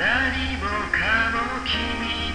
何もかも君